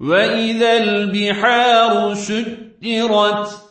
وإذا البحار سجرت